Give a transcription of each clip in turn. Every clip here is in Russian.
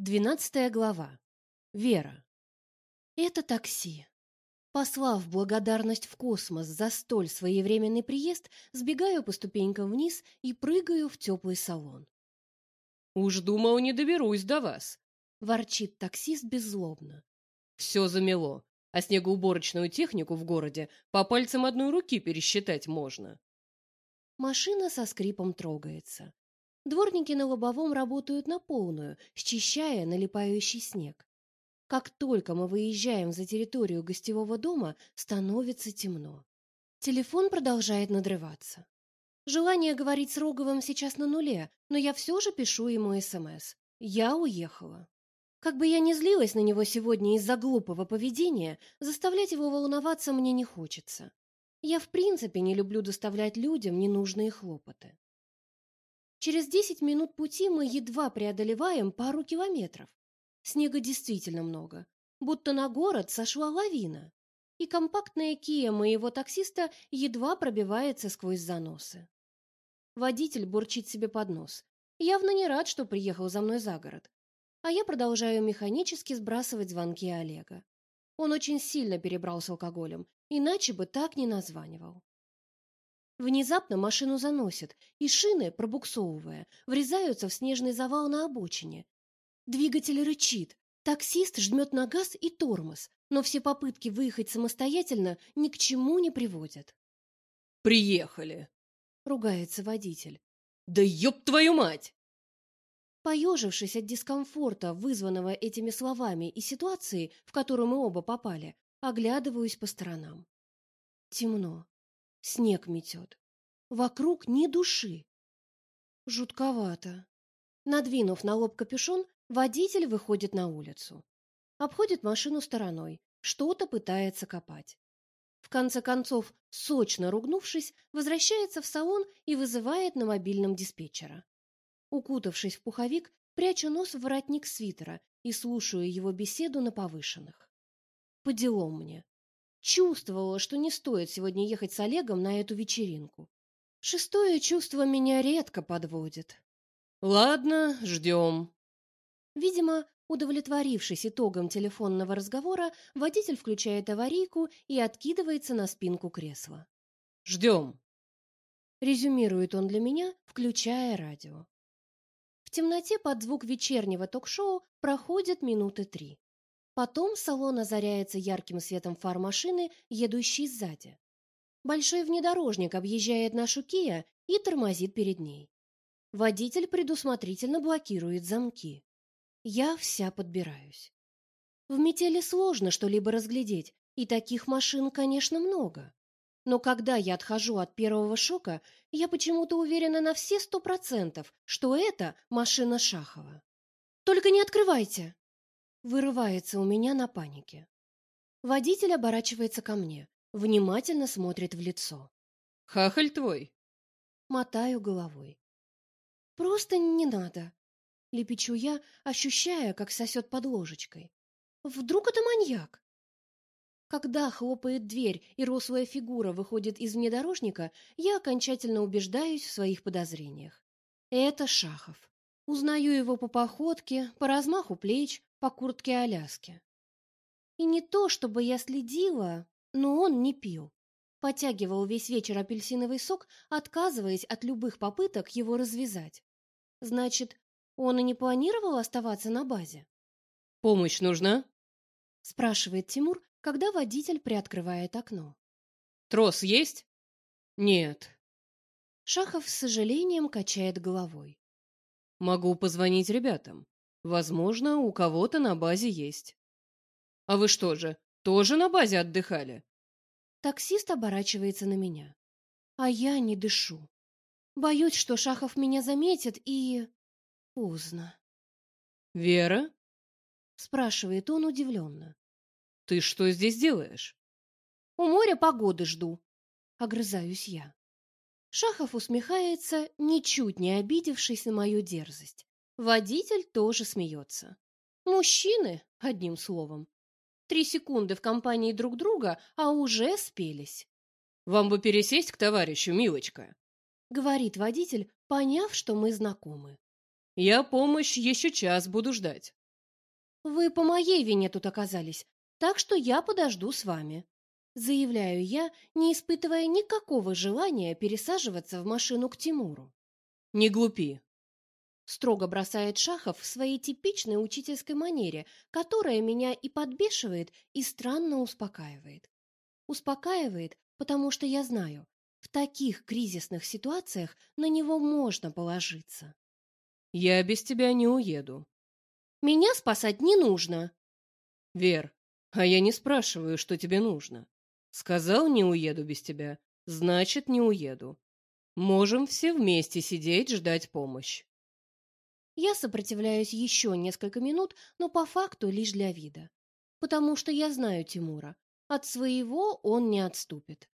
Двенадцатая глава. Вера. Это такси. Послав благодарность в космос за столь своевременный приезд, сбегаю по ступенькам вниз и прыгаю в теплый салон. «Уж думал, не доберусь до вас», — ворчит таксист беззлобно. «Все замело, а снегоуборочную технику в городе по пальцам одной руки пересчитать можно». Машина со скрипом трогается. Дворники на лобовом работают на полную, счищая налипающий снег. Как только мы выезжаем за территорию гостевого дома, становится темно. Телефон продолжает надрываться. Желание говорить с Роговым сейчас на нуле, но я все же пишу ему СМС. Я уехала. Как бы я ни злилась на него сегодня из-за глупого поведения, заставлять его волноваться мне не хочется. Я в принципе не люблю доставлять людям ненужные хлопоты. Через десять минут пути мы едва преодолеваем пару километров. Снега действительно много, будто на город сошла лавина, и компактная кия моего таксиста едва пробивается сквозь заносы. Водитель бурчит себе под нос, явно не рад, что приехал за мной за город. А я продолжаю механически сбрасывать звонки Олега. Он очень сильно перебрал с алкоголем, иначе бы так не названивал. Внезапно машину заносит, и шины, пробуксовывая, врезаются в снежный завал на обочине. Двигатель рычит, таксист жмет на газ и тормоз, но все попытки выехать самостоятельно ни к чему не приводят. «Приехали!» — ругается водитель. «Да ёб твою мать!» Поежившись от дискомфорта, вызванного этими словами и ситуацией, в которую мы оба попали, оглядываюсь по сторонам. Темно. Снег метет. Вокруг ни души. Жутковато. Надвинув на лоб капюшон, водитель выходит на улицу. Обходит машину стороной, что-то пытается копать. В конце концов, сочно ругнувшись, возвращается в салон и вызывает на мобильном диспетчера. Укутавшись в пуховик, прячу нос в воротник свитера и слушаю его беседу на повышенных. По делам мне. Чувствовала, что не стоит сегодня ехать с Олегом на эту вечеринку. Шестое чувство меня редко подводит. Ладно, ждем. Видимо, удовлетворившись итогом телефонного разговора, водитель включает аварийку и откидывается на спинку кресла. Ждем. Резюмирует он для меня, включая радио. В темноте под звук вечернего ток-шоу проходят минуты три. Потом салон озаряется ярким светом фар машины, едущей сзади. Большой внедорожник объезжает нашу Кия и тормозит перед ней. Водитель предусмотрительно блокирует замки. Я вся подбираюсь. В метели сложно что-либо разглядеть, и таких машин, конечно, много. Но когда я отхожу от первого шока, я почему-то уверена на все сто процентов, что это машина Шахова. «Только не открывайте!» Вырывается у меня на панике. Водитель оборачивается ко мне, внимательно смотрит в лицо. «Хахаль твой?» Мотаю головой. «Просто не надо!» Лепечу я, ощущая, как сосет под ложечкой. «Вдруг это маньяк?» Когда хлопает дверь и рослая фигура выходит из внедорожника, я окончательно убеждаюсь в своих подозрениях. Это Шахов. Узнаю его по походке, по размаху плеч, по куртке Аляски. И не то, чтобы я следила, но он не пил. Потягивал весь вечер апельсиновый сок, отказываясь от любых попыток его развязать. Значит, он и не планировал оставаться на базе? «Помощь нужна?» — спрашивает Тимур, когда водитель приоткрывает окно. «Трос есть?» «Нет». Шахов с сожалением качает головой. «Могу позвонить ребятам. Возможно, у кого-то на базе есть. А вы что же, тоже на базе отдыхали? Таксист оборачивается на меня. А я не дышу. Боюсь, что Шахов меня заметит и... Поздно. «Вера?» — спрашивает он удивленно. «Ты что здесь делаешь?» «У моря погоды жду», — огрызаюсь я. Шахов усмехается, ничуть не обидевшись на мою дерзость. Водитель тоже смеется. Мужчины, одним словом. Три секунды в компании друг друга, а уже спелись. «Вам бы пересесть к товарищу, милочка», — говорит водитель, поняв, что мы знакомы. «Я помощь еще час буду ждать. Вы по моей вине тут оказались, так что я подожду с вами. Заявляю я, не испытывая никакого желания пересаживаться в машину к Тимуру. Не глупи. Строго бросает Шахов в своей типичной учительской манере, которая меня и подбешивает, и странно успокаивает. Успокаивает, потому что я знаю, в таких кризисных ситуациях на него можно положиться. Я без тебя не уеду. Меня спасать не нужно. Вер, а я не спрашиваю, что тебе нужно. Сказал, не уеду без тебя, значит, не уеду. Можем все вместе сидеть, ждать помощь. Я сопротивляюсь еще несколько минут, но по факту лишь для вида. Потому что я знаю Тимура. От своего он не отступит.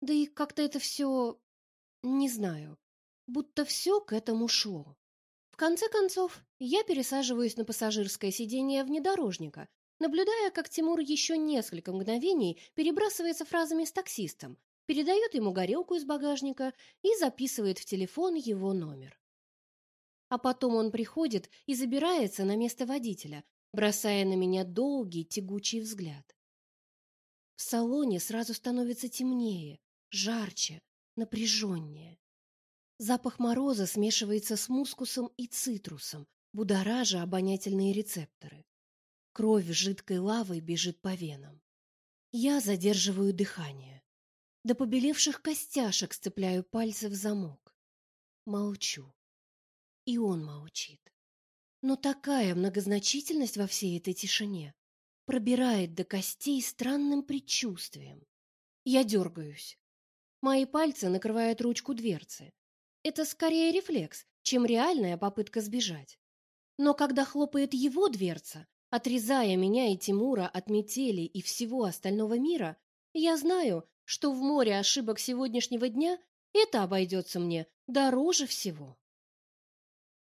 Да и как-то это все... Не знаю. Будто все к этому шло. В конце концов, я пересаживаюсь на пассажирское сиденье внедорожника, наблюдая, как Тимур еще несколько мгновений перебрасывается фразами с таксистом, передает ему горелку из багажника и записывает в телефон его номер. А потом он приходит и забирается на место водителя, бросая на меня долгий тягучий взгляд. В салоне сразу становится темнее, жарче, напряженнее. Запах мороза смешивается с мускусом и цитрусом, будоража обонятельные рецепторы. Кровь жидкой лавой бежит по венам. Я задерживаю дыхание. До побелевших костяшек сцепляю пальцы в замок. Молчу. И он молчит. Но такая многозначительность во всей этой тишине пробирает до костей странным предчувствием. Я дергаюсь. Мои пальцы накрывают ручку дверцы. Это скорее рефлекс, чем реальная попытка сбежать. Но когда хлопает его дверца, отрезая меня и Тимура от метели и всего остального мира, я знаю, что в море ошибок сегодняшнего дня это обойдется мне дороже всего.